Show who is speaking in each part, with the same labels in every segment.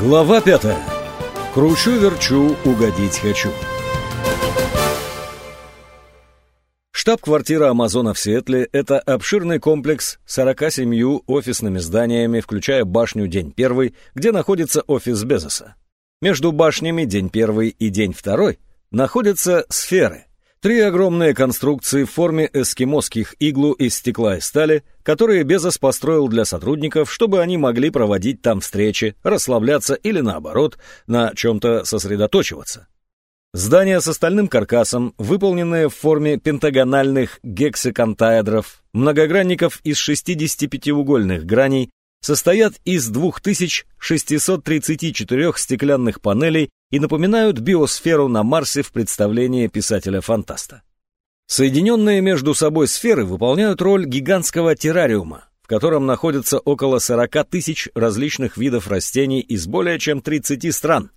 Speaker 1: Глава пятая. Кручу-верчу, угодить хочу. Штаб-квартира Амазона в Сиэтле – это обширный комплекс с 47 офисными зданиями, включая башню День первый, где находится офис Безоса. Между башнями День первый и День второй находятся сферы – Три огромные конструкции в форме эскимосских иглу из стекла и стали, которые Безос построил для сотрудников, чтобы они могли проводить там встречи, расслабляться или, наоборот, на чем-то сосредоточиваться. Здания с остальным каркасом, выполненные в форме пентагональных гексакантаэдров, многогранников из 65-угольных граней, состоят из 2634 стеклянных панелей и напоминают биосферу на Марсе в представлении писателя-фантаста. Соединенные между собой сферы выполняют роль гигантского террариума, в котором находится около 40 тысяч различных видов растений из более чем 30 стран.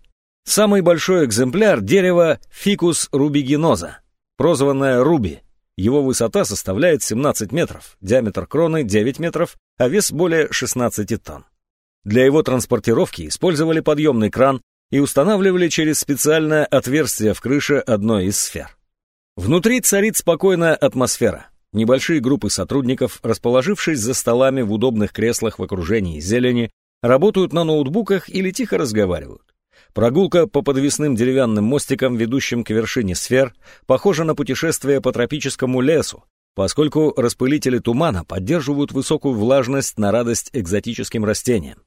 Speaker 1: Самый большой экземпляр дерева фикус рубигиноза, прозванное руби. Его высота составляет 17 метров, диаметр кроны 9 метров, а вес более 16 тонн. Для его транспортировки использовали подъемный кран, и устанавливали через специальное отверстие в крыше одной из сфер. Внутри царит спокойная атмосфера. Небольшие группы сотрудников, расположившись за столами в удобных креслах в окружении зелени, работают на ноутбуках или тихо разговаривают. Прогулка по подвесным деревянным мостикам, ведущим к вершине сфер, похожа на путешествие по тропическому лесу, поскольку распылители тумана поддерживают высокую влажность на радость экзотическим растениям.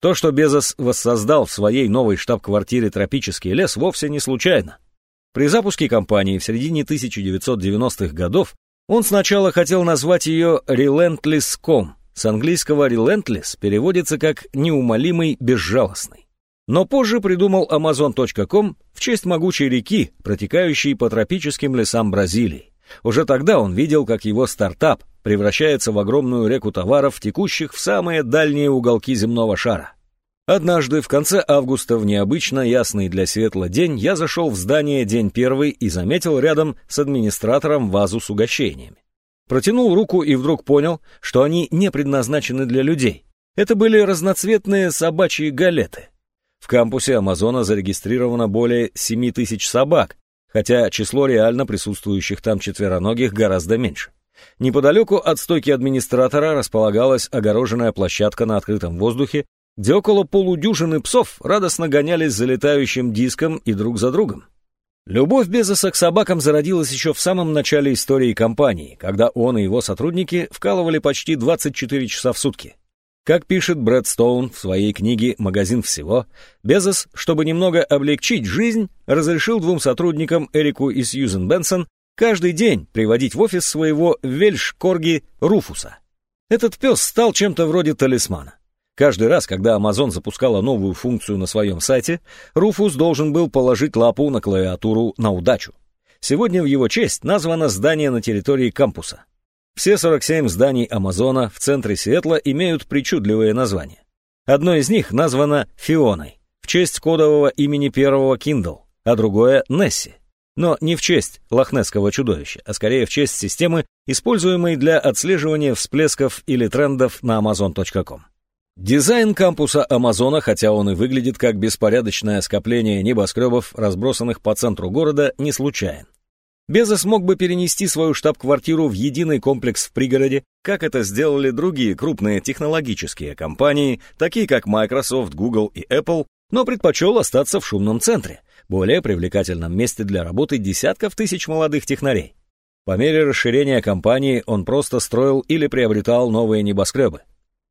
Speaker 1: То, что Безос воссоздал в своей новой штаб-квартире тропический лес, вовсе не случайно. При запуске компании в середине 1990-х годов он сначала хотел назвать ее Relentless.com. С английского Relentless переводится как «неумолимый, безжалостный». Но позже придумал Amazon.com в честь могучей реки, протекающей по тропическим лесам Бразилии. Уже тогда он видел, как его стартап превращается в огромную реку товаров, текущих в самые дальние уголки земного шара. Однажды, в конце августа, в необычно ясный для Светла день, я зашел в здание день первый и заметил рядом с администратором вазу с угощениями. Протянул руку и вдруг понял, что они не предназначены для людей. Это были разноцветные собачьи галеты. В кампусе Амазона зарегистрировано более 7 тысяч собак, хотя число реально присутствующих там четвероногих гораздо меньше. Неподалеку от стойки администратора располагалась огороженная площадка на открытом воздухе, где около полудюжины псов радостно гонялись за летающим диском и друг за другом. Любовь Безоса к собакам зародилась еще в самом начале истории компании, когда он и его сотрудники вкалывали почти 24 часа в сутки. Как пишет Брэд Стоун в своей книге «Магазин всего», Безос, чтобы немного облегчить жизнь, разрешил двум сотрудникам, Эрику и Сьюзен Бенсон, каждый день приводить в офис своего вельш-корги Руфуса. Этот пес стал чем-то вроде талисмана. Каждый раз, когда Amazon запускала новую функцию на своем сайте, Руфус должен был положить лапу на клавиатуру на удачу. Сегодня в его честь названо здание на территории кампуса. Все 47 зданий Амазона в центре Сиэтла имеют причудливые названия. Одно из них названо Фионой, в честь кодового имени первого Kindle, а другое — Несси но не в честь лохнесского чудовища, а скорее в честь системы, используемой для отслеживания всплесков или трендов на Amazon.com. Дизайн кампуса Амазона, хотя он и выглядит как беспорядочное скопление небоскребов, разбросанных по центру города, не случайен. Безос мог бы перенести свою штаб-квартиру в единый комплекс в пригороде, как это сделали другие крупные технологические компании, такие как Microsoft, Google и Apple, но предпочел остаться в шумном центре, более привлекательном месте для работы десятков тысяч молодых технарей. По мере расширения компании он просто строил или приобретал новые небоскребы.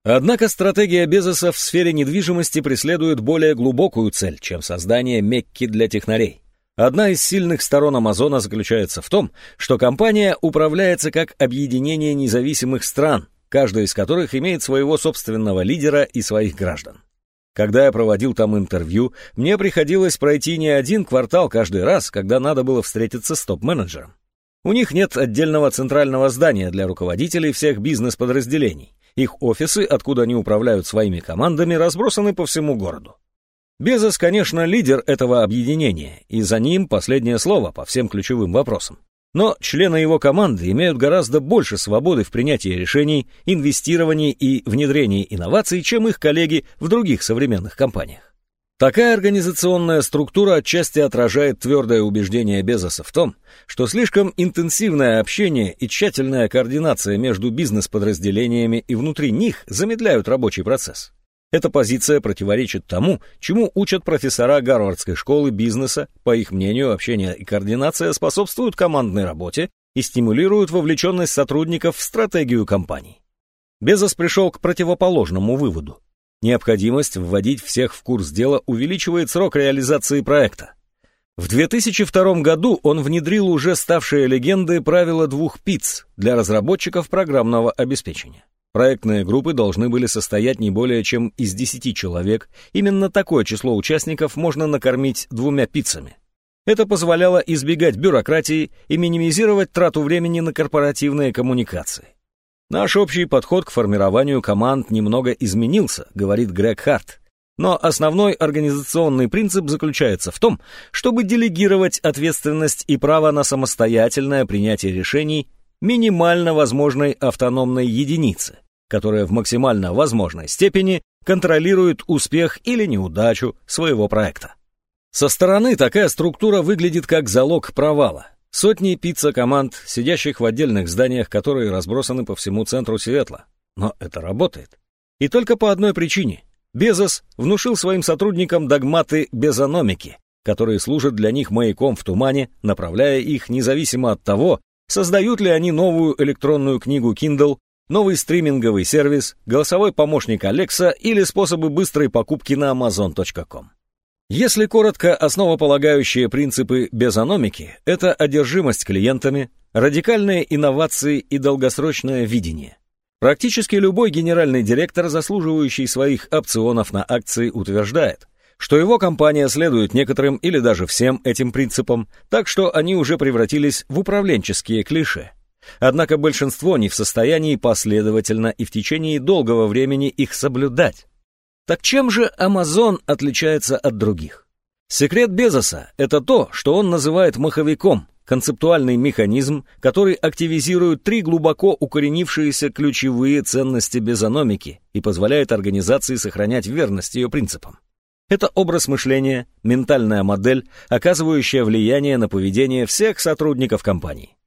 Speaker 1: Однако стратегия Безоса в сфере недвижимости преследует более глубокую цель, чем создание Мекки для технарей. Одна из сильных сторон Амазона заключается в том, что компания управляется как объединение независимых стран, каждая из которых имеет своего собственного лидера и своих граждан. Когда я проводил там интервью, мне приходилось пройти не один квартал каждый раз, когда надо было встретиться с топ-менеджером. У них нет отдельного центрального здания для руководителей всех бизнес-подразделений. Их офисы, откуда они управляют своими командами, разбросаны по всему городу. Безос, конечно, лидер этого объединения, и за ним последнее слово по всем ключевым вопросам. Но члены его команды имеют гораздо больше свободы в принятии решений, инвестировании и внедрении инноваций, чем их коллеги в других современных компаниях. Такая организационная структура отчасти отражает твердое убеждение Безоса в том, что слишком интенсивное общение и тщательная координация между бизнес-подразделениями и внутри них замедляют рабочий процесс. Эта позиция противоречит тому, чему учат профессора Гарвардской школы бизнеса. По их мнению, общение и координация способствуют командной работе и стимулируют вовлеченность сотрудников в стратегию компаний. Безос пришел к противоположному выводу. Необходимость вводить всех в курс дела увеличивает срок реализации проекта. В 2002 году он внедрил уже ставшие легендой правила двух пиц для разработчиков программного обеспечения. Проектные группы должны были состоять не более чем из 10 человек. Именно такое число участников можно накормить двумя пиццами. Это позволяло избегать бюрократии и минимизировать трату времени на корпоративные коммуникации. Наш общий подход к формированию команд немного изменился, говорит Грег Харт. Но основной организационный принцип заключается в том, чтобы делегировать ответственность и право на самостоятельное принятие решений минимально возможной автономной единицы, которая в максимально возможной степени контролирует успех или неудачу своего проекта. Со стороны такая структура выглядит как залог провала, Сотни пицца-команд, сидящих в отдельных зданиях, которые разбросаны по всему центру Сиэтла. Но это работает. И только по одной причине. Безос внушил своим сотрудникам догматы безономики, которые служат для них маяком в тумане, направляя их независимо от того, создают ли они новую электронную книгу Kindle, новый стриминговый сервис, голосовой помощник Alexa или способы быстрой покупки на amazon.com. Если коротко, основополагающие принципы безономики – это одержимость клиентами, радикальные инновации и долгосрочное видение. Практически любой генеральный директор, заслуживающий своих опционов на акции, утверждает, что его компания следует некоторым или даже всем этим принципам, так что они уже превратились в управленческие клише. Однако большинство не в состоянии последовательно и в течение долгого времени их соблюдать. Так чем же Amazon отличается от других? Секрет Безоса – это то, что он называет маховиком, концептуальный механизм, который активизирует три глубоко укоренившиеся ключевые ценности безономики и позволяет организации сохранять верность ее принципам. Это образ мышления, ментальная модель, оказывающая влияние на поведение всех сотрудников компании.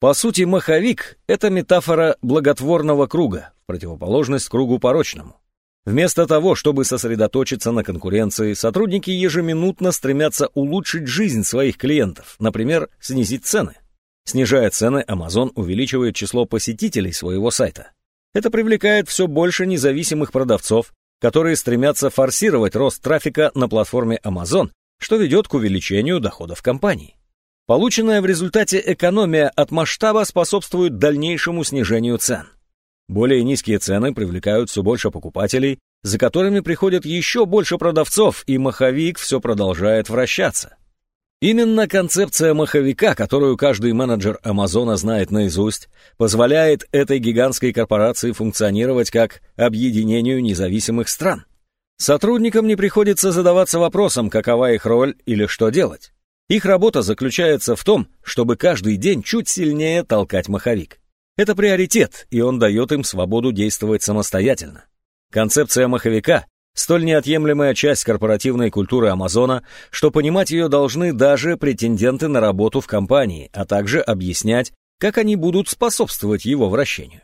Speaker 1: По сути, маховик – это метафора благотворного круга, в противоположность кругу порочному. Вместо того, чтобы сосредоточиться на конкуренции, сотрудники ежеминутно стремятся улучшить жизнь своих клиентов, например, снизить цены. Снижая цены, Amazon увеличивает число посетителей своего сайта. Это привлекает все больше независимых продавцов, которые стремятся форсировать рост трафика на платформе Amazon, что ведет к увеличению доходов компании. Полученная в результате экономия от масштаба способствует дальнейшему снижению цен. Более низкие цены привлекают все больше покупателей, за которыми приходят еще больше продавцов, и маховик все продолжает вращаться. Именно концепция маховика, которую каждый менеджер Амазона знает наизусть, позволяет этой гигантской корпорации функционировать как объединению независимых стран. Сотрудникам не приходится задаваться вопросом, какова их роль или что делать. Их работа заключается в том, чтобы каждый день чуть сильнее толкать маховик. Это приоритет, и он дает им свободу действовать самостоятельно. Концепция маховика – столь неотъемлемая часть корпоративной культуры Амазона, что понимать ее должны даже претенденты на работу в компании, а также объяснять, как они будут способствовать его вращению.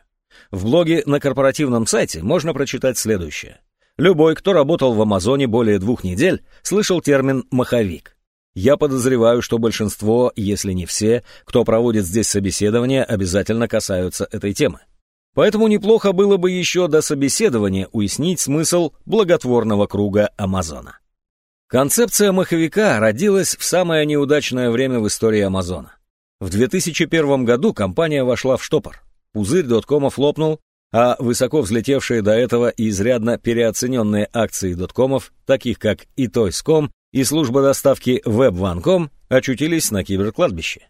Speaker 1: В блоге на корпоративном сайте можно прочитать следующее. Любой, кто работал в Амазоне более двух недель, слышал термин «маховик». Я подозреваю, что большинство, если не все, кто проводит здесь собеседование, обязательно касаются этой темы. Поэтому неплохо было бы еще до собеседования уяснить смысл благотворного круга Амазона. Концепция маховика родилась в самое неудачное время в истории Амазона. В 2001 году компания вошла в штопор. Пузырь доткомов лопнул, а высоко взлетевшие до этого и изрядно переоцененные акции доткомов, таких как и Toys.com, и служба доставки WebOne.com очутились на киберкладбище.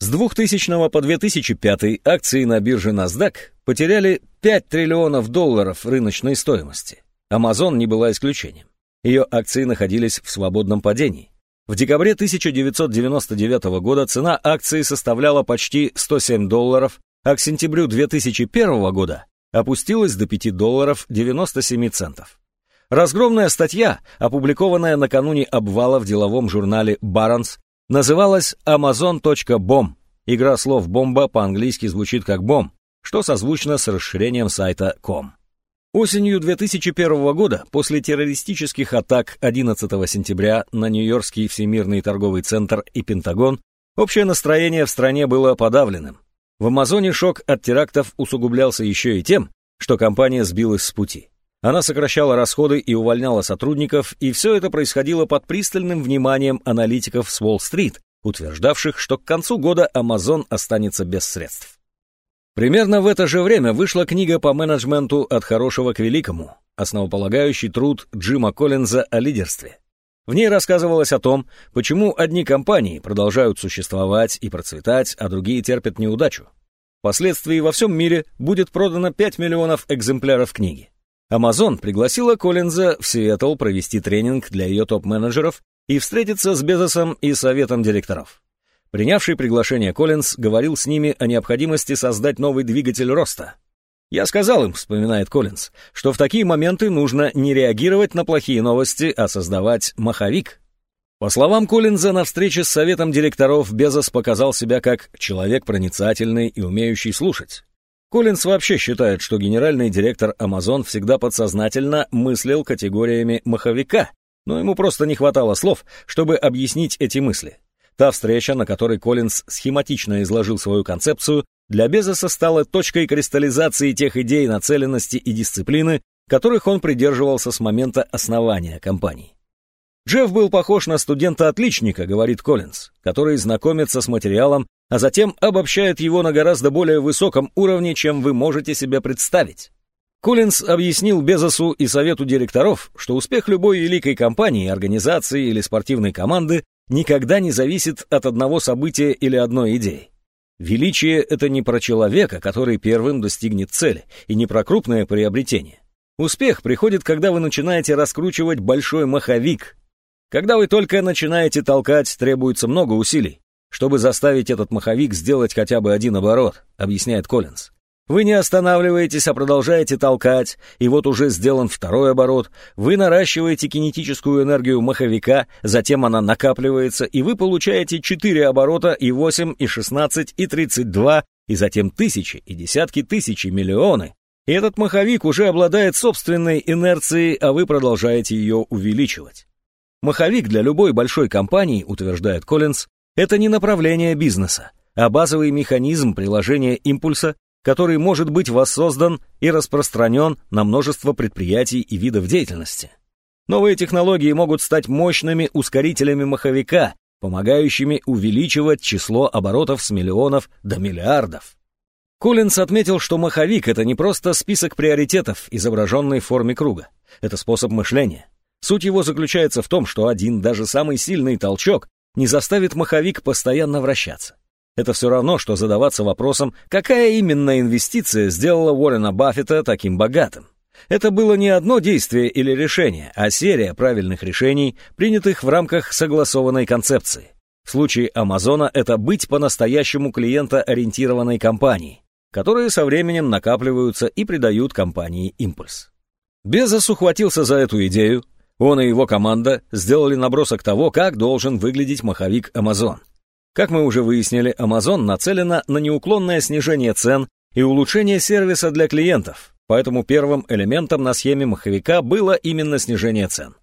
Speaker 1: С 2000 по 2005 акции на бирже NASDAQ потеряли 5 триллионов долларов рыночной стоимости. Amazon не была исключением. Ее акции находились в свободном падении. В декабре 1999 года цена акции составляла почти 107 долларов, а к сентябрю 2001 года опустилась до 5 долларов 97 центов. Разгромная статья, опубликованная накануне обвала в деловом журнале «Баронс», называлась amazon.bom. Игра слов «бомба» по-английски звучит как «бом», что созвучно с расширением сайта .com. Осенью 2001 года, после террористических атак 11 сентября на Нью-Йоркский Всемирный торговый центр и Пентагон, общее настроение в стране было подавленным. В Амазоне шок от терактов усугублялся еще и тем, что компания сбилась с пути. Она сокращала расходы и увольняла сотрудников, и все это происходило под пристальным вниманием аналитиков с Уолл-стрит, утверждавших, что к концу года Amazon останется без средств. Примерно в это же время вышла книга по менеджменту «От хорошего к великому», основополагающий труд Джима Коллинза о лидерстве. В ней рассказывалось о том, почему одни компании продолжают существовать и процветать, а другие терпят неудачу. Впоследствии во всем мире будет продано 5 миллионов экземпляров книги. Amazon пригласила Коллинза в Сиэтл провести тренинг для ее топ-менеджеров и встретиться с Безосом и советом директоров. Принявший приглашение Коллинз говорил с ними о необходимости создать новый двигатель роста. «Я сказал им», — вспоминает Коллинз, «что в такие моменты нужно не реагировать на плохие новости, а создавать маховик». По словам Коллинза, на встрече с советом директоров Безос показал себя как человек проницательный и умеющий слушать. Коллинз вообще считает, что генеральный директор Amazon всегда подсознательно мыслил категориями маховика, но ему просто не хватало слов, чтобы объяснить эти мысли. Та встреча, на которой Коллинз схематично изложил свою концепцию, для Безоса стала точкой кристаллизации тех идей нацеленности и дисциплины, которых он придерживался с момента основания компании. Джефф был похож на студента-отличника, говорит Коллинз, который знакомится с материалом а затем обобщает его на гораздо более высоком уровне, чем вы можете себе представить. Коллинз объяснил Безосу и совету директоров, что успех любой великой компании, организации или спортивной команды никогда не зависит от одного события или одной идеи. Величие — это не про человека, который первым достигнет цели, и не про крупное приобретение. Успех приходит, когда вы начинаете раскручивать большой маховик. Когда вы только начинаете толкать, требуется много усилий чтобы заставить этот маховик сделать хотя бы один оборот, объясняет Коллинз. Вы не останавливаетесь, а продолжаете толкать, и вот уже сделан второй оборот. Вы наращиваете кинетическую энергию маховика, затем она накапливается, и вы получаете 4 оборота, и 8, и 16, и 32, и затем тысячи, и десятки тысяч, и миллионы. И этот маховик уже обладает собственной инерцией, а вы продолжаете ее увеличивать. Маховик для любой большой компании, утверждает Коллинз, это не направление бизнеса, а базовый механизм приложения импульса, который может быть воссоздан и распространен на множество предприятий и видов деятельности. Новые технологии могут стать мощными ускорителями маховика, помогающими увеличивать число оборотов с миллионов до миллиардов. Коллинс отметил, что маховик — это не просто список приоритетов, изображенный в форме круга. Это способ мышления. Суть его заключается в том, что один, даже самый сильный толчок не заставит маховик постоянно вращаться. Это все равно, что задаваться вопросом, какая именно инвестиция сделала Уоррена Баффета таким богатым. Это было не одно действие или решение, а серия правильных решений, принятых в рамках согласованной концепции. В случае Амазона это быть по-настоящему клиентоориентированной компанией, которые со временем накапливаются и придают компании импульс. Безос ухватился за эту идею, он и его команда сделали набросок того, как должен выглядеть маховик Amazon. Как мы уже выяснили, Amazon нацелена на неуклонное снижение цен и улучшение сервиса для клиентов, поэтому первым элементом на схеме маховика было именно снижение цен.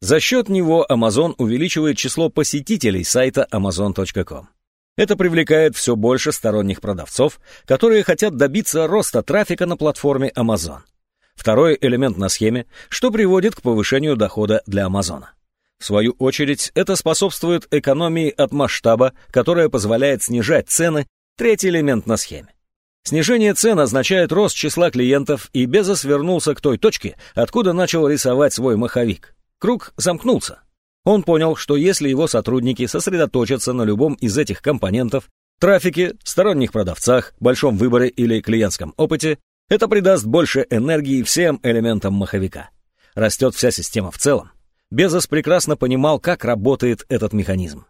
Speaker 1: За счет него Amazon увеличивает число посетителей сайта amazon.com. Это привлекает все больше сторонних продавцов, которые хотят добиться роста трафика на платформе Amazon. Второй элемент на схеме, что приводит к повышению дохода для Амазона. В свою очередь, это способствует экономии от масштаба, которая позволяет снижать цены, третий элемент на схеме. Снижение цен означает рост числа клиентов, и Безос вернулся к той точке, откуда начал рисовать свой маховик. Круг замкнулся. Он понял, что если его сотрудники сосредоточатся на любом из этих компонентов, трафике, сторонних продавцах, большом выборе или клиентском опыте, это придаст больше энергии всем элементам маховика. Растет вся система в целом. Безос прекрасно понимал, как работает этот механизм.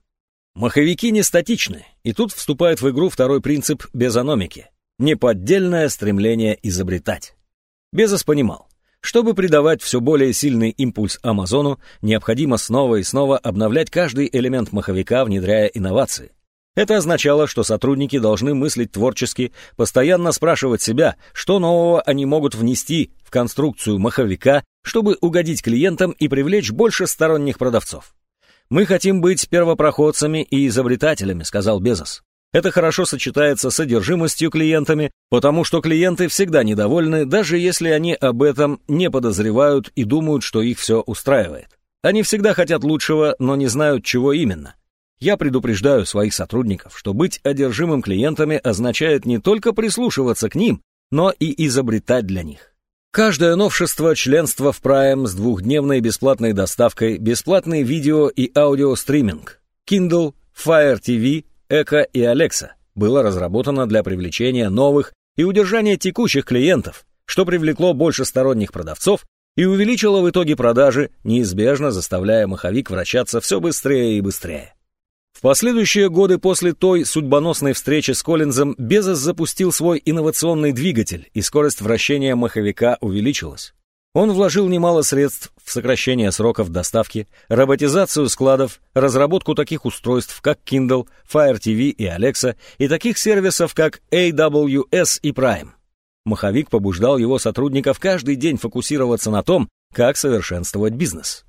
Speaker 1: Маховики не статичны, и тут вступает в игру второй принцип безономики — неподдельное стремление изобретать. Безос понимал, Чтобы придавать все более сильный импульс Амазону, необходимо снова и снова обновлять каждый элемент маховика, внедряя инновации. Это означало, что сотрудники должны мыслить творчески, постоянно спрашивать себя, что нового они могут внести в конструкцию маховика, чтобы угодить клиентам и привлечь больше сторонних продавцов. «Мы хотим быть первопроходцами и изобретателями», — сказал Безос. Это хорошо сочетается с содержимостью клиентами, потому что клиенты всегда недовольны, даже если они об этом не подозревают и думают, что их все устраивает. Они всегда хотят лучшего, но не знают, чего именно. Я предупреждаю своих сотрудников, что быть одержимым клиентами означает не только прислушиваться к ним, но и изобретать для них. Каждое новшество членства в Prime с двухдневной бесплатной доставкой, бесплатный видео и аудиостриминг, Kindle, Fire TV, Эко и Alexa было разработано для привлечения новых и удержания текущих клиентов, что привлекло больше сторонних продавцов и увеличило в итоге продажи, неизбежно заставляя маховик вращаться все быстрее и быстрее. Последующие годы после той судьбоносной встречи с Коллинзом Безос запустил свой инновационный двигатель, и скорость вращения маховика увеличилась. Он вложил немало средств в сокращение сроков доставки, роботизацию складов, разработку таких устройств, как Kindle, Fire TV и Alexa, и таких сервисов, как AWS и Prime. Маховик побуждал его сотрудников каждый день фокусироваться на том, как совершенствовать бизнес.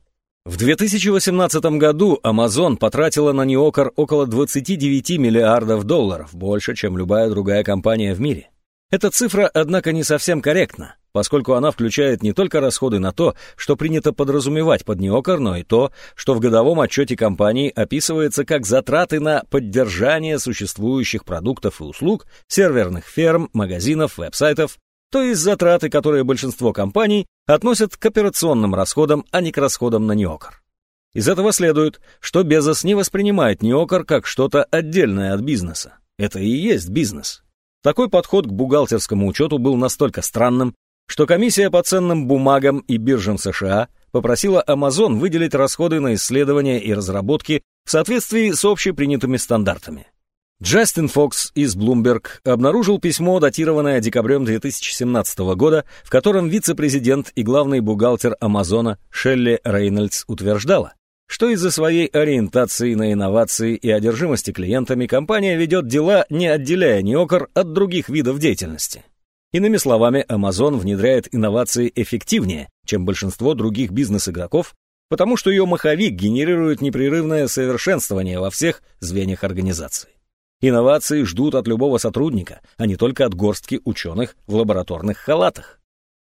Speaker 1: В 2018 году Amazon потратила на Неокор около 29 миллиардов долларов, больше, чем любая другая компания в мире. Эта цифра, однако, не совсем корректна, поскольку она включает не только расходы на то, что принято подразумевать под неокор, но и то, что в годовом отчете компании описывается как затраты на поддержание существующих продуктов и услуг, серверных ферм, магазинов, веб-сайтов, то есть затраты, которые большинство компаний относят к операционным расходам, а не к расходам на неокор. Из этого следует, что Безос не воспринимает неокор как что-то отдельное от бизнеса. Это и есть бизнес. Такой подход к бухгалтерскому учету был настолько странным, что комиссия по ценным бумагам и биржам США попросила Amazon выделить расходы на исследования и разработки в соответствии с общепринятыми стандартами. Джастин Фокс из Bloomberg обнаружил письмо, датированное декабрем 2017 года, в котором вице-президент и главный бухгалтер Амазона Шелли Рейнольдс утверждала, что из-за своей ориентации на инновации и одержимости клиентами компания ведет дела, не отделяя неокр от других видов деятельности. Иными словами, Amazon внедряет инновации эффективнее, чем большинство других бизнес-игроков, потому что ее маховик генерирует непрерывное совершенствование во всех звеньях организации. Инновации ждут от любого сотрудника, а не только от горстки ученых в лабораторных халатах.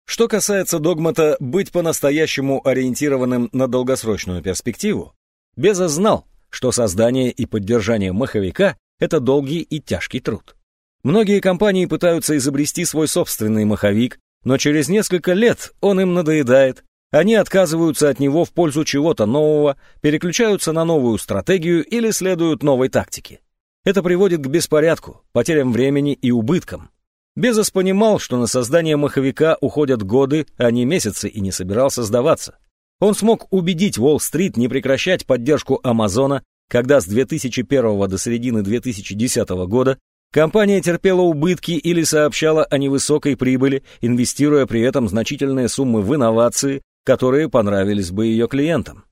Speaker 1: Что касается догмата быть по-настоящему ориентированным на долгосрочную перспективу, Безос знал, что создание и поддержание маховика – это долгий и тяжкий труд. Многие компании пытаются изобрести свой собственный маховик, но через несколько лет он им надоедает, они отказываются от него в пользу чего-то нового, переключаются на новую стратегию или следуют новой тактике. Это приводит к беспорядку, потерям времени и убыткам, Безос понимал, что на создание маховика уходят годы, а не месяцы, и не собирался сдаваться. Он смог убедить Уолл-стрит не прекращать поддержку Амазона, когда с 2001 до середины 2010 года компания терпела убытки или сообщала о невысокой прибыли, инвестируя при этом значительные суммы в инновации, которые понравились бы ее клиентам.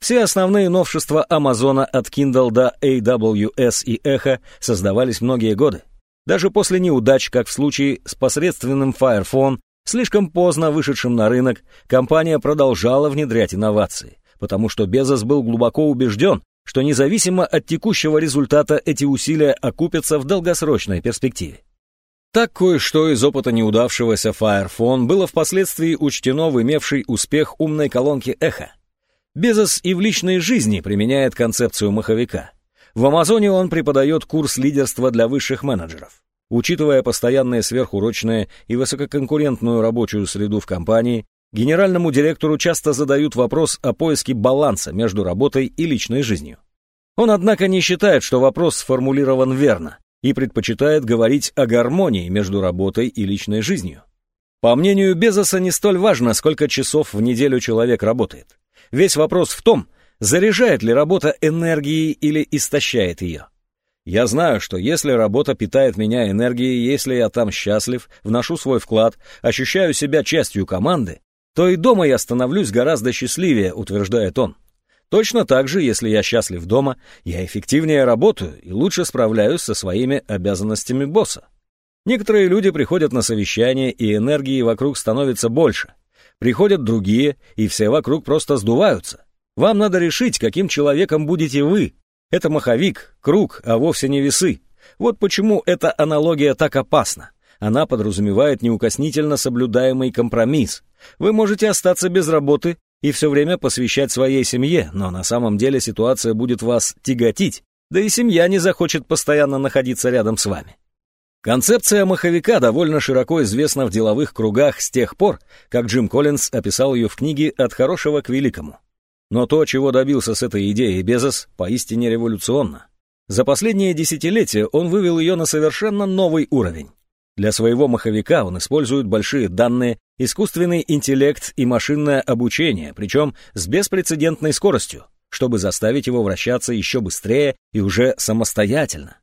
Speaker 1: Все основные новшества Амазона от Kindle до AWS и Echo создавались многие годы. Даже после неудач, как в случае с посредственным Fire Phone, слишком поздно вышедшим на рынок, компания продолжала внедрять инновации, потому что Безос был глубоко убежден, что независимо от текущего результата эти усилия окупятся в долгосрочной перспективе. Так кое-что из опыта неудавшегося Fire Phone было впоследствии учтено в имевшей успех умной колонке эхо. Безос и в личной жизни применяет концепцию маховика – в Амазоне он преподает курс лидерства для высших менеджеров. Учитывая постоянное сверхурочное и высококонкурентную рабочую среду в компании, генеральному директору часто задают вопрос о поиске баланса между работой и личной жизнью. Он, однако, не считает, что вопрос сформулирован верно и предпочитает говорить о гармонии между работой и личной жизнью. По мнению Безоса, не столь важно, сколько часов в неделю человек работает. Весь вопрос в том, Заряжает ли работа энергией или истощает ее? Я знаю, что если работа питает меня энергией, если я там счастлив, вношу свой вклад, ощущаю себя частью команды, то и дома я становлюсь гораздо счастливее, утверждает он. Точно так же, если я счастлив дома, я эффективнее работаю и лучше справляюсь со своими обязанностями босса. Некоторые люди приходят на совещание, и энергии вокруг становится больше. Приходят другие, и все вокруг просто сдуваются. Вам надо решить, каким человеком будете вы. Это маховик, круг, а вовсе не весы. Вот почему эта аналогия так опасна. Она подразумевает неукоснительно соблюдаемый компромисс. Вы можете остаться без работы и все время посвящать своей семье, но на самом деле ситуация будет вас тяготить, да и семья не захочет постоянно находиться рядом с вами. Концепция маховика довольно широко известна в деловых кругах с тех пор, как Джим Коллинз описал ее в книге «От хорошего к великому». Но то, чего добился с этой идеей Безос, поистине революционно. За последние десятилетия он вывел ее на совершенно новый уровень. Для своего маховика он использует большие данные, искусственный интеллект и машинное обучение, причем с беспрецедентной скоростью, чтобы заставить его вращаться еще быстрее и уже самостоятельно.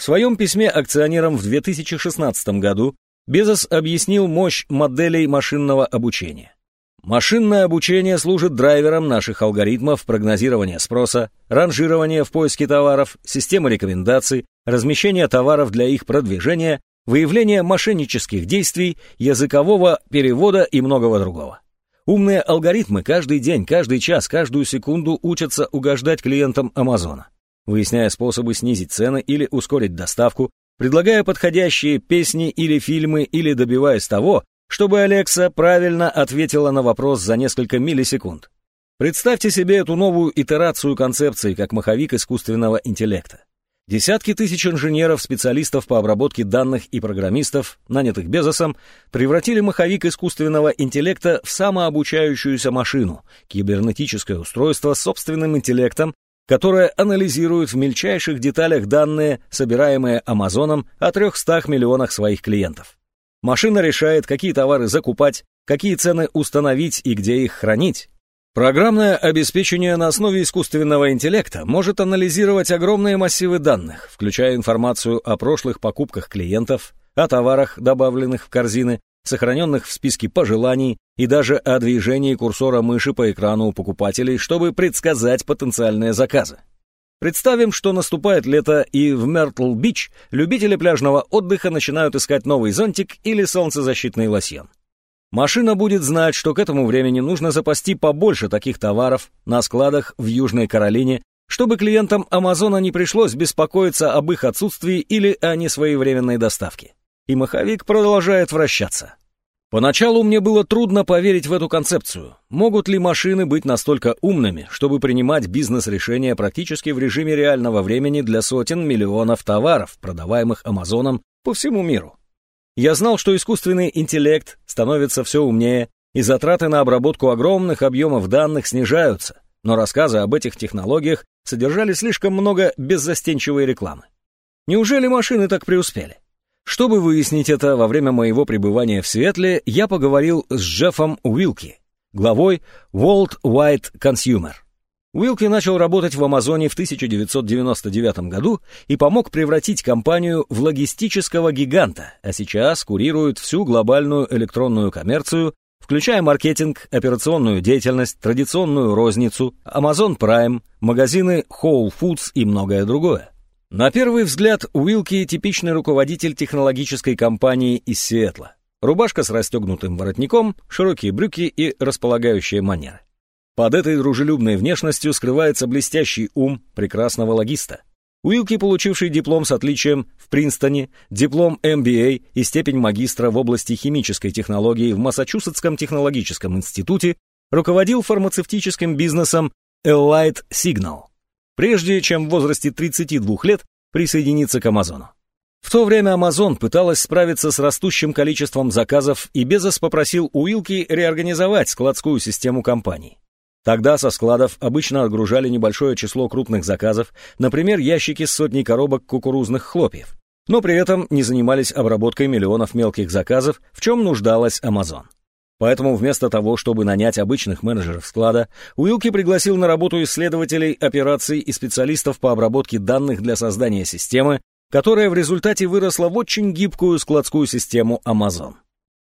Speaker 1: В своем письме акционерам в 2016 году Безос объяснил мощь моделей машинного обучения. Машинное обучение служит драйвером наших алгоритмов прогнозирования спроса, ранжирования в поиске товаров, системы рекомендаций, размещения товаров для их продвижения, выявления мошеннических действий, языкового перевода и многого другого. Умные алгоритмы каждый день, каждый час, каждую секунду учатся угождать клиентам Амазона выясняя способы снизить цены или ускорить доставку, предлагая подходящие песни или фильмы или добиваясь того, чтобы Алекса правильно ответила на вопрос за несколько миллисекунд. Представьте себе эту новую итерацию концепции как маховик искусственного интеллекта. Десятки тысяч инженеров, специалистов по обработке данных и программистов, нанятых Безосом, превратили маховик искусственного интеллекта в самообучающуюся машину, кибернетическое устройство с собственным интеллектом, которая анализирует в мельчайших деталях данные, собираемые Амазоном о 300 миллионах своих клиентов. Машина решает, какие товары закупать, какие цены установить и где их хранить. Программное обеспечение на основе искусственного интеллекта может анализировать огромные массивы данных, включая информацию о прошлых покупках клиентов, о товарах, добавленных в корзины, сохраненных в списке пожеланий и даже о движении курсора мыши по экрану у покупателей, чтобы предсказать потенциальные заказы. Представим, что наступает лето, и в Мертл-Бич любители пляжного отдыха начинают искать новый зонтик или солнцезащитный лосьон. Машина будет знать, что к этому времени нужно запасти побольше таких товаров на складах в Южной Каролине, чтобы клиентам Амазона не пришлось беспокоиться об их отсутствии или о несвоевременной доставке и маховик продолжает вращаться. Поначалу мне было трудно поверить в эту концепцию. Могут ли машины быть настолько умными, чтобы принимать бизнес-решения практически в режиме реального времени для сотен миллионов товаров, продаваемых Амазоном по всему миру? Я знал, что искусственный интеллект становится все умнее, и затраты на обработку огромных объемов данных снижаются, но рассказы об этих технологиях содержали слишком много беззастенчивой рекламы. Неужели машины так преуспели? Чтобы выяснить это, во время моего пребывания в Светле я поговорил с Джеффом Уилки, главой World Wide Consumer. Уилки начал работать в Амазоне в 1999 году и помог превратить компанию в логистического гиганта, а сейчас курирует всю глобальную электронную коммерцию, включая маркетинг, операционную деятельность, традиционную розницу, Amazon Prime, магазины Whole Foods и многое другое. На первый взгляд, Уилки – типичный руководитель технологической компании из Сиэтла. Рубашка с расстегнутым воротником, широкие брюки и располагающие манеры. Под этой дружелюбной внешностью скрывается блестящий ум прекрасного логиста. Уилки, получивший диплом с отличием в Принстоне, диплом MBA и степень магистра в области химической технологии в Массачусетском технологическом институте, руководил фармацевтическим бизнесом Elite Signal прежде чем в возрасте 32 лет присоединиться к Амазону. В то время Amazon пыталась справиться с растущим количеством заказов, и Безос попросил Уилки реорганизовать складскую систему компании. Тогда со складов обычно отгружали небольшое число крупных заказов, например, ящики с сотней коробок кукурузных хлопьев, но при этом не занимались обработкой миллионов мелких заказов, в чем нуждалась Amazon. Поэтому вместо того, чтобы нанять обычных менеджеров склада, Уилки пригласил на работу исследователей операций и специалистов по обработке данных для создания системы, которая в результате выросла в очень гибкую складскую систему Amazon.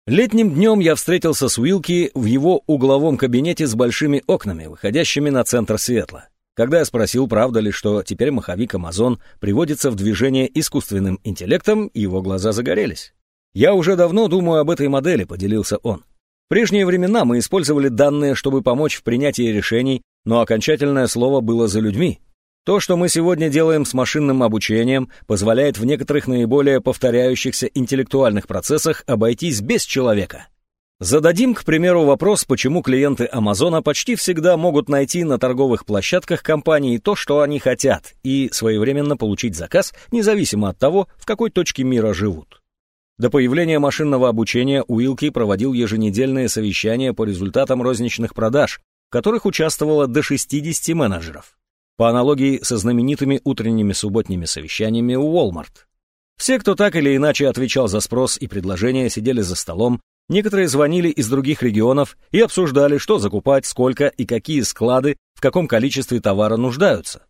Speaker 1: Летним днем я встретился с Уилки в его угловом кабинете с большими окнами, выходящими на центр Сиэтла. Когда я спросил, правда ли, что теперь маховик Амазон приводится в движение искусственным интеллектом, его глаза загорелись. «Я уже давно думаю об этой модели», — поделился он. Прежние времена мы использовали данные, чтобы помочь в принятии решений, но окончательное слово было за людьми. То, что мы сегодня делаем с машинным обучением, позволяет в некоторых наиболее повторяющихся интеллектуальных процессах обойтись без человека. Зададим, к примеру, вопрос, почему клиенты Амазона почти всегда могут найти на торговых площадках компании то, что они хотят, и своевременно получить заказ, независимо от того, в какой точке мира живут. До появления машинного обучения Уилки проводил еженедельные совещания по результатам розничных продаж, в которых участвовало до 60 менеджеров по аналогии со знаменитыми утренними субботними совещаниями у Walmart. Все, кто так или иначе отвечал за спрос и предложения, сидели за столом, некоторые звонили из других регионов и обсуждали, что закупать, сколько и какие склады в каком количестве товара нуждаются.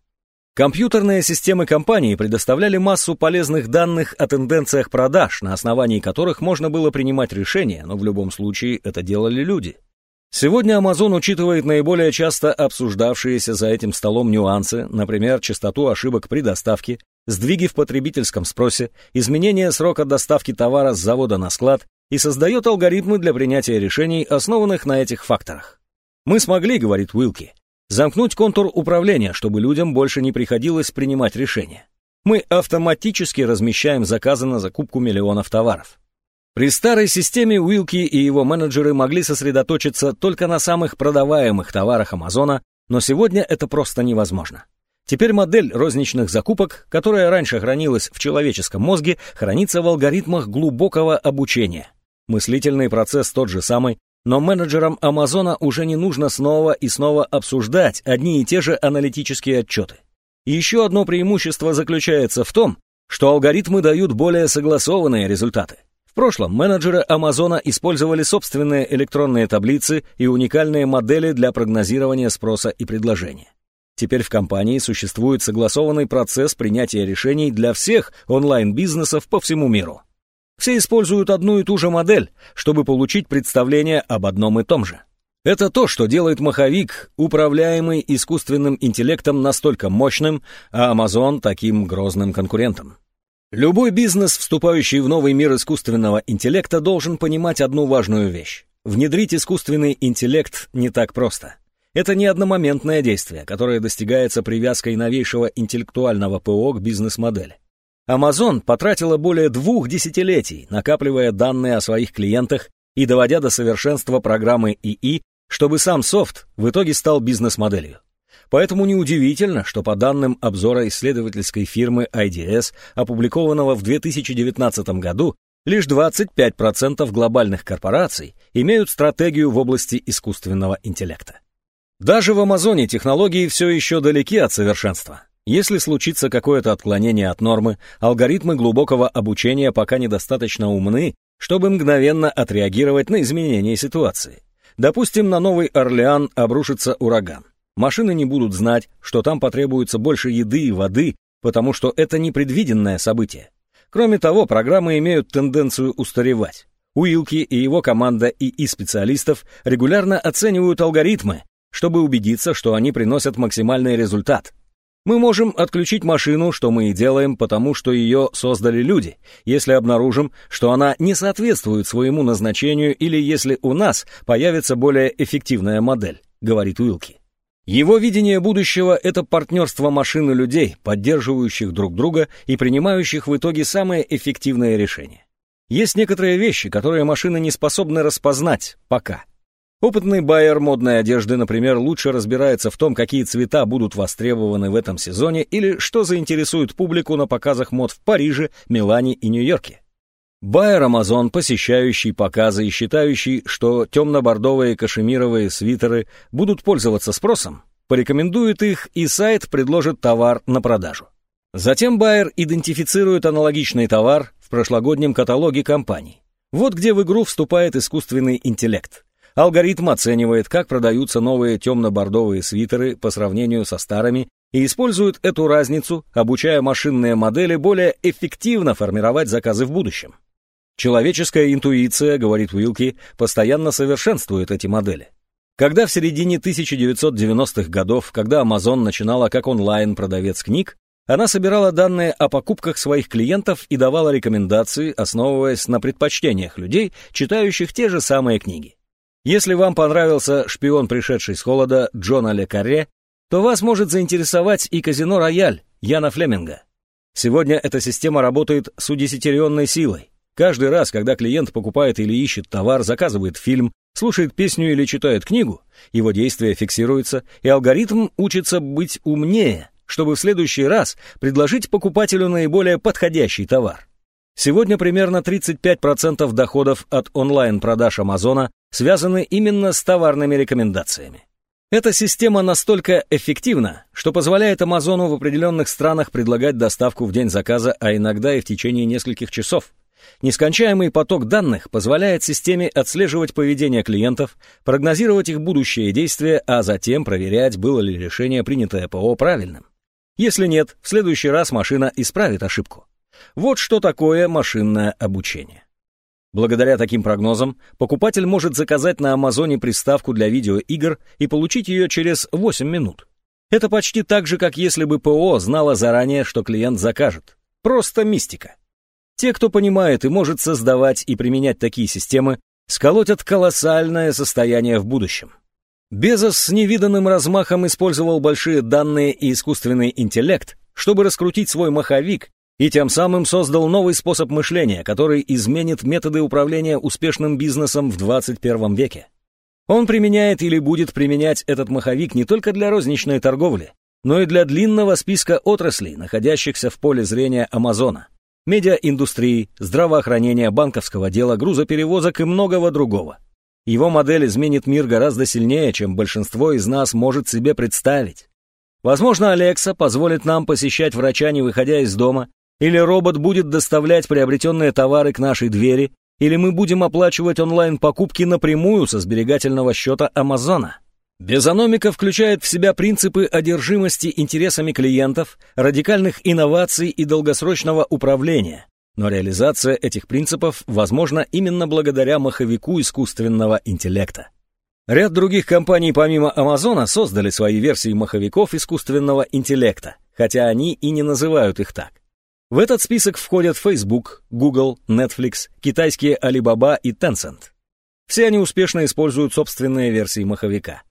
Speaker 1: Компьютерные системы компании предоставляли массу полезных данных о тенденциях продаж, на основании которых можно было принимать решения, но в любом случае это делали люди – Сегодня Amazon учитывает наиболее часто обсуждавшиеся за этим столом нюансы, например, частоту ошибок при доставке, сдвиги в потребительском спросе, изменение срока доставки товара с завода на склад и создает алгоритмы для принятия решений, основанных на этих факторах. Мы смогли, говорит Уилки, замкнуть контур управления, чтобы людям больше не приходилось принимать решения. Мы автоматически размещаем заказы на закупку миллионов товаров. При старой системе Уилки и его менеджеры могли сосредоточиться только на самых продаваемых товарах Амазона, но сегодня это просто невозможно. Теперь модель розничных закупок, которая раньше хранилась в человеческом мозге, хранится в алгоритмах глубокого обучения. Мыслительный процесс тот же самый, но менеджерам Амазона уже не нужно снова и снова обсуждать одни и те же аналитические отчеты. Еще одно преимущество заключается в том, что алгоритмы дают более согласованные результаты. В прошлом менеджеры Амазона использовали собственные электронные таблицы и уникальные модели для прогнозирования спроса и предложения. Теперь в компании существует согласованный процесс принятия решений для всех онлайн-бизнесов по всему миру. Все используют одну и ту же модель, чтобы получить представление об одном и том же. Это то, что делает маховик, управляемый искусственным интеллектом, настолько мощным, а Amazon таким грозным конкурентом. Любой бизнес, вступающий в новый мир искусственного интеллекта, должен понимать одну важную вещь. Внедрить искусственный интеллект не так просто. Это не одномоментное действие, которое достигается привязкой новейшего интеллектуального ПО к бизнес-модели. Amazon потратила более двух десятилетий, накапливая данные о своих клиентах и доводя до совершенства программы ИИ, чтобы сам софт в итоге стал бизнес-моделью. Поэтому неудивительно, что по данным обзора исследовательской фирмы IDS, опубликованного в 2019 году, лишь 25% глобальных корпораций имеют стратегию в области искусственного интеллекта. Даже в Амазоне технологии все еще далеки от совершенства. Если случится какое-то отклонение от нормы, алгоритмы глубокого обучения пока недостаточно умны, чтобы мгновенно отреагировать на изменение ситуации. Допустим, на Новый Орлеан обрушится ураган. Машины не будут знать, что там потребуется больше еды и воды, потому что это непредвиденное событие. Кроме того, программы имеют тенденцию устаревать. Уилки и его команда ИИ-специалистов регулярно оценивают алгоритмы, чтобы убедиться, что они приносят максимальный результат. Мы можем отключить машину, что мы и делаем, потому что ее создали люди, если обнаружим, что она не соответствует своему назначению или если у нас появится более эффективная модель, говорит Уилки. Его видение будущего — это партнерство машин и людей, поддерживающих друг друга и принимающих в итоге самые эффективные решения. Есть некоторые вещи, которые машины не способны распознать пока. Опытный байер модной одежды, например, лучше разбирается в том, какие цвета будут востребованы в этом сезоне или что заинтересует публику на показах мод в Париже, Милане и Нью-Йорке. Байер Амазон, посещающий показы и считающий, что темно-бордовые кашемировые свитеры будут пользоваться спросом, порекомендует их и сайт предложит товар на продажу. Затем Байер идентифицирует аналогичный товар в прошлогоднем каталоге компании. Вот где в игру вступает искусственный интеллект. Алгоритм оценивает, как продаются новые темно-бордовые свитеры по сравнению со старыми и использует эту разницу, обучая машинные модели более эффективно формировать заказы в будущем. Человеческая интуиция, говорит Уилки, постоянно совершенствует эти модели. Когда в середине 1990-х годов, когда Amazon начинала как онлайн-продавец книг, она собирала данные о покупках своих клиентов и давала рекомендации, основываясь на предпочтениях людей, читающих те же самые книги. Если вам понравился «Шпион, пришедший с холода» Джона Ле Карре, то вас может заинтересовать и «Казино Рояль» Яна Флеминга. Сегодня эта система работает с удесятеренной силой. Каждый раз, когда клиент покупает или ищет товар, заказывает фильм, слушает песню или читает книгу, его действие фиксируется, и алгоритм учится быть умнее, чтобы в следующий раз предложить покупателю наиболее подходящий товар. Сегодня примерно 35% доходов от онлайн-продаж Амазона связаны именно с товарными рекомендациями. Эта система настолько эффективна, что позволяет Амазону в определенных странах предлагать доставку в день заказа, а иногда и в течение нескольких часов. Нескончаемый поток данных позволяет системе отслеживать поведение клиентов, прогнозировать их будущие действия, а затем проверять, было ли решение, принятое ПО, правильным. Если нет, в следующий раз машина исправит ошибку. Вот что такое машинное обучение. Благодаря таким прогнозам, покупатель может заказать на Амазоне приставку для видеоигр и получить ее через 8 минут. Это почти так же, как если бы ПО знало заранее, что клиент закажет. Просто мистика. Те, кто понимает и может создавать и применять такие системы, сколотят колоссальное состояние в будущем. Безос с невиданным размахом использовал большие данные и искусственный интеллект, чтобы раскрутить свой маховик и тем самым создал новый способ мышления, который изменит методы управления успешным бизнесом в 21 веке. Он применяет или будет применять этот маховик не только для розничной торговли, но и для длинного списка отраслей, находящихся в поле зрения Амазона, медиаиндустрии, здравоохранения, банковского дела, грузоперевозок и многого другого. Его модель изменит мир гораздо сильнее, чем большинство из нас может себе представить. Возможно, Алекса позволит нам посещать врача, не выходя из дома, или робот будет доставлять приобретенные товары к нашей двери, или мы будем оплачивать онлайн-покупки напрямую со сберегательного счета Амазона. Безономика включает в себя принципы одержимости интересами клиентов, радикальных инноваций и долгосрочного управления. Но реализация этих принципов возможна именно благодаря маховику искусственного интеллекта. Ряд других компаний помимо Амазона создали свои версии маховиков искусственного интеллекта, хотя они и не называют их так. В этот список входят Facebook, Google, Netflix, китайские Alibaba и Tencent. Все они успешно используют собственные версии маховика.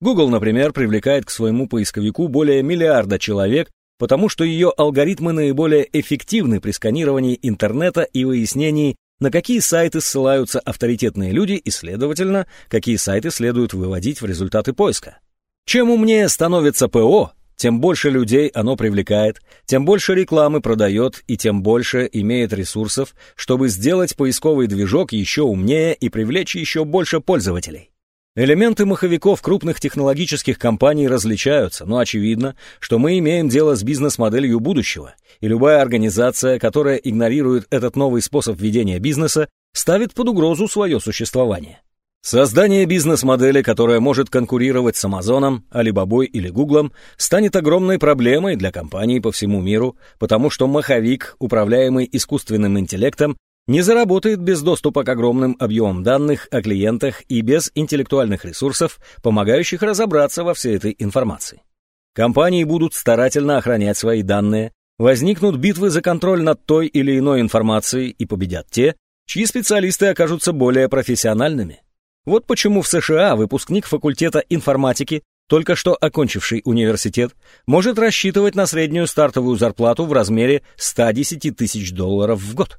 Speaker 1: Google, например, привлекает к своему поисковику более миллиарда человек, потому что ее алгоритмы наиболее эффективны при сканировании интернета и выяснении, на какие сайты ссылаются авторитетные люди и, следовательно, какие сайты следует выводить в результаты поиска. Чем умнее становится ПО, тем больше людей оно привлекает, тем больше рекламы продает и тем больше имеет ресурсов, чтобы сделать поисковый движок еще умнее и привлечь еще больше пользователей. Элементы маховиков крупных технологических компаний различаются, но очевидно, что мы имеем дело с бизнес-моделью будущего, и любая организация, которая игнорирует этот новый способ ведения бизнеса, ставит под угрозу свое существование. Создание бизнес-модели, которая может конкурировать с Амазоном, Алибабой или Гуглом, станет огромной проблемой для компаний по всему миру, потому что маховик, управляемый искусственным интеллектом, не заработает без доступа к огромным объемам данных о клиентах и без интеллектуальных ресурсов, помогающих разобраться во всей этой информации. Компании будут старательно охранять свои данные, возникнут битвы за контроль над той или иной информацией и победят те, чьи специалисты окажутся более профессиональными. Вот почему в США выпускник факультета информатики, только что окончивший университет, может рассчитывать на среднюю стартовую зарплату в размере 110 тысяч долларов в год.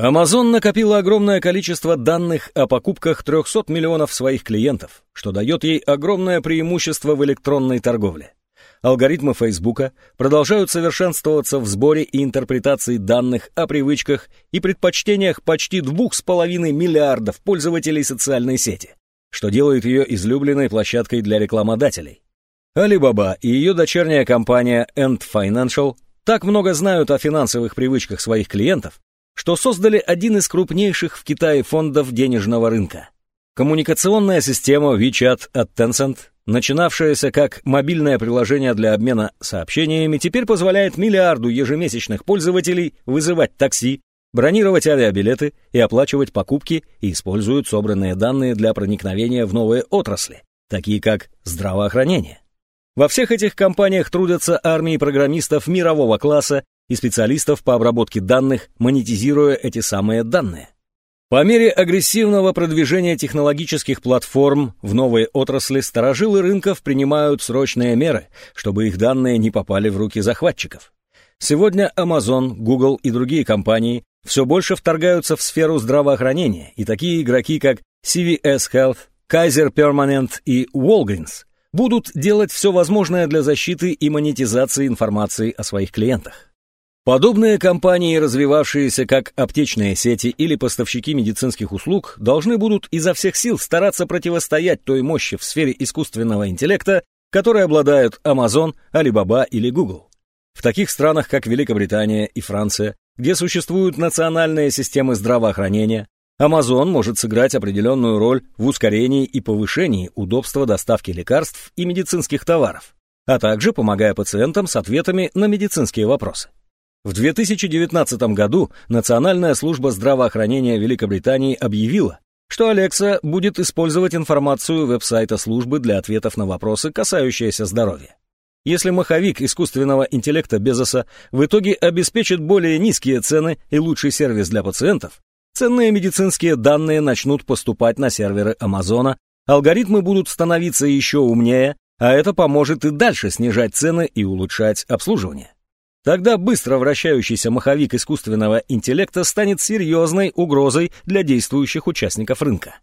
Speaker 1: Amazon накопила огромное количество данных о покупках 300 миллионов своих клиентов, что дает ей огромное преимущество в электронной торговле. Алгоритмы Фейсбука продолжают совершенствоваться в сборе и интерпретации данных о привычках и предпочтениях почти двух с половиной миллиардов пользователей социальной сети, что делает ее излюбленной площадкой для рекламодателей. Alibaba и ее дочерняя компания Ant Financial так много знают о финансовых привычках своих клиентов, что создали один из крупнейших в Китае фондов денежного рынка. Коммуникационная система WeChat от Tencent начинавшаяся как мобильное приложение для обмена сообщениями, теперь позволяет миллиарду ежемесячных пользователей вызывать такси, бронировать авиабилеты и оплачивать покупки и используют собранные данные для проникновения в новые отрасли, такие как здравоохранение. Во всех этих компаниях трудятся армии программистов мирового класса и специалистов по обработке данных, монетизируя эти самые данные. По мере агрессивного продвижения технологических платформ в новые отрасли сторожилы рынков принимают срочные меры, чтобы их данные не попали в руки захватчиков. Сегодня Amazon, Google и другие компании все больше вторгаются в сферу здравоохранения, и такие игроки, как CVS Health, Kaiser Permanent и Walgreens будут делать все возможное для защиты и монетизации информации о своих клиентах. Подобные компании, развивавшиеся как аптечные сети или поставщики медицинских услуг, должны будут изо всех сил стараться противостоять той мощи в сфере искусственного интеллекта, которой обладают Amazon, Alibaba или Google. В таких странах, как Великобритания и Франция, где существуют национальные системы здравоохранения, Amazon может сыграть определенную роль в ускорении и повышении удобства доставки лекарств и медицинских товаров, а также помогая пациентам с ответами на медицинские вопросы. В 2019 году Национальная служба здравоохранения Великобритании объявила, что Alexa будет использовать информацию веб-сайта службы для ответов на вопросы, касающиеся здоровья. Если маховик искусственного интеллекта Безоса в итоге обеспечит более низкие цены и лучший сервис для пациентов, ценные медицинские данные начнут поступать на серверы Амазона, алгоритмы будут становиться еще умнее, а это поможет и дальше снижать цены и улучшать обслуживание. Тогда быстро вращающийся маховик искусственного интеллекта станет серьезной угрозой для действующих участников рынка.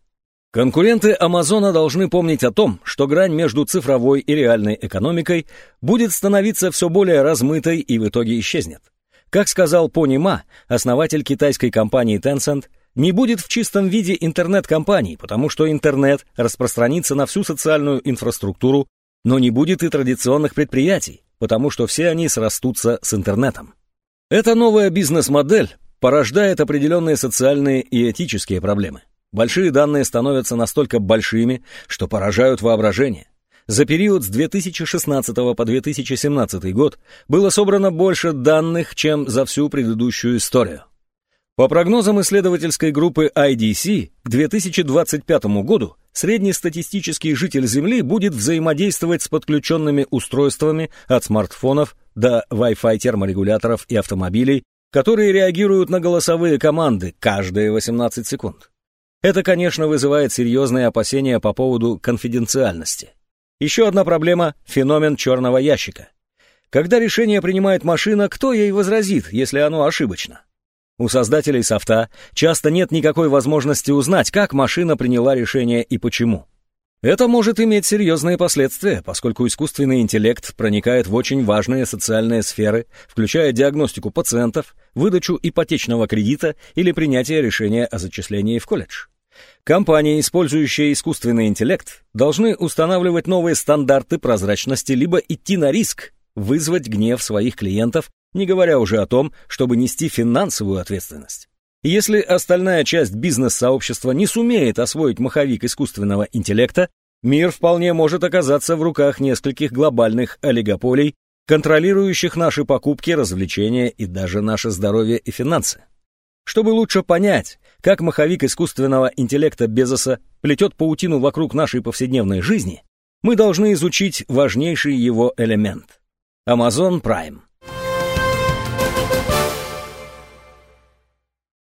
Speaker 1: Конкуренты Амазона должны помнить о том, что грань между цифровой и реальной экономикой будет становиться все более размытой и в итоге исчезнет. Как сказал Пони Ма, основатель китайской компании Tencent, не будет в чистом виде интернет-компаний, потому что интернет распространится на всю социальную инфраструктуру, но не будет и традиционных предприятий, потому что все они срастутся с интернетом. Эта новая бизнес-модель порождает определенные социальные и этические проблемы. Большие данные становятся настолько большими, что поражают воображение. За период с 2016 по 2017 год было собрано больше данных, чем за всю предыдущую историю. По прогнозам исследовательской группы IDC, к 2025 году среднестатистический житель Земли будет взаимодействовать с подключенными устройствами от смартфонов до Wi-Fi терморегуляторов и автомобилей, которые реагируют на голосовые команды каждые 18 секунд. Это, конечно, вызывает серьезные опасения по поводу конфиденциальности. Еще одна проблема – феномен черного ящика. Когда решение принимает машина, кто ей возразит, если оно ошибочно? У создателей софта часто нет никакой возможности узнать, как машина приняла решение и почему. Это может иметь серьезные последствия, поскольку искусственный интеллект проникает в очень важные социальные сферы, включая диагностику пациентов, выдачу ипотечного кредита или принятие решения о зачислении в колледж. Компании, использующие искусственный интеллект, должны устанавливать новые стандарты прозрачности либо идти на риск, вызвать гнев своих клиентов, не говоря уже о том, чтобы нести финансовую ответственность. Если остальная часть бизнес-сообщества не сумеет освоить маховик искусственного интеллекта, мир вполне может оказаться в руках нескольких глобальных олигополий, контролирующих наши покупки, развлечения и даже наше здоровье и финансы. Чтобы лучше понять, как маховик искусственного интеллекта Безоса плетет паутину вокруг нашей повседневной жизни, мы должны изучить важнейший его элемент – Amazon Prime.